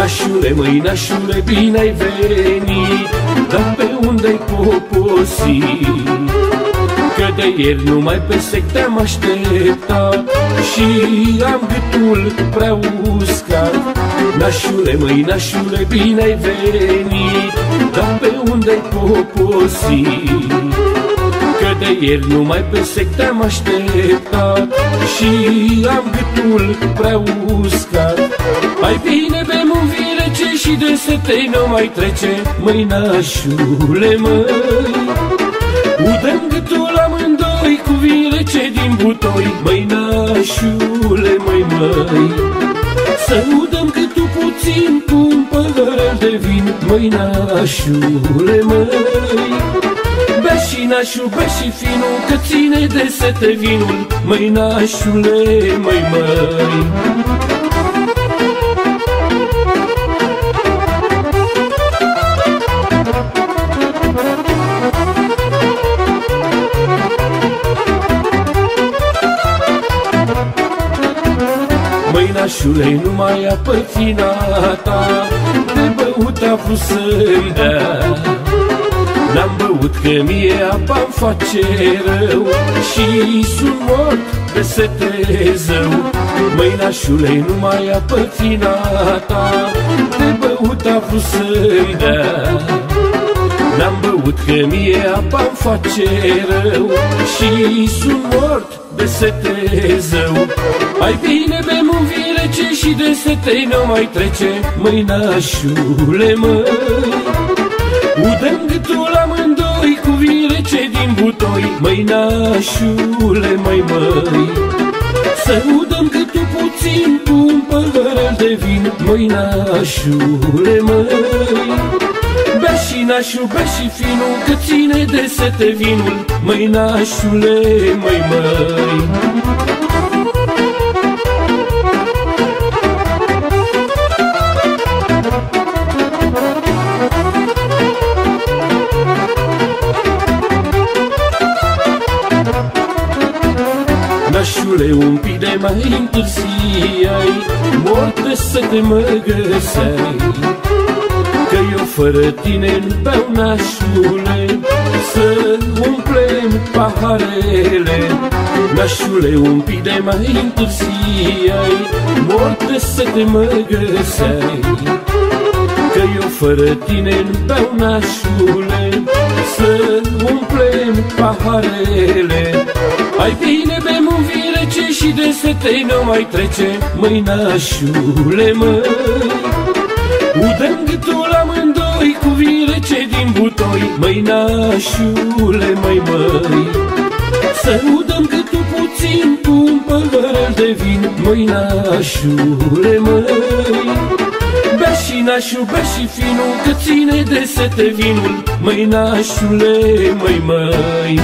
Nașule, măi, nașule, bine ai venit Dar pe unde-ai poposit? Că de ieri numai pe sec te-am așteptat Și am gâtul prea uscat Nașule, măi, nașule, bine ai venit Dar pe unde-ai poposit? Că de ieri numai pe sec te-am așteptat Și am gâtul prea uscat Mai bine bem un vin rece și de setei nu mai trece. Măi, nașule, măi Udăm gâtul amândoi cu vin rece din butoi. Măi, nașule, măi, măi Să udăm gâtul puțin cu un păhărel de vin. Măi, nașule, măi Bea și nașul, bea și finul Că ține de sete vinul. Măi, nașule, măi, măi Măi, nașule, nu mai apă fina ta. De băut a vrut să-mi dea. N-am băut că mie apa-mi face rău. Și sunt mort de sete zău. Măi, nașule, nu mai apă fina ta. De băut a vrut să-mi dea. N-am băut că mie apa-mi face rău. Și sunt mort de sete zău. Mai bine și de sete nu mai trece Măi, nașule, măi Udăm gâtul amândoi cu vin rece din butoi Măi, nașule, măi, măi. Să udăm gâtul puțin cu un păhărel de vin Măi, nașule, măi. Bea și nașul, bea și finul Că ține de sete vinul Măi, nașule, măi, măi Nașule, un pic de mai întârziai Mort să te mă găseai Că eu fără tine nu beau nașule Să umplem paharele. Nașule, un pic de mai întârziai Mort să te mă găseai Că eu fără tine nu beau nașule Să umplem paharele. Ai bine bem un vin rece și de sete nu mai trece Măi, nașule, măi Udăm gâtul amândoi cu vin rece din butoi Măi, nașule, măi, măi. Să udăm gâtul puțin cu un păhărel de vin Măi, nașule, măi. Bea și nașul, bea și finul Că ține de sete vinul Măi, nașule, măi, măi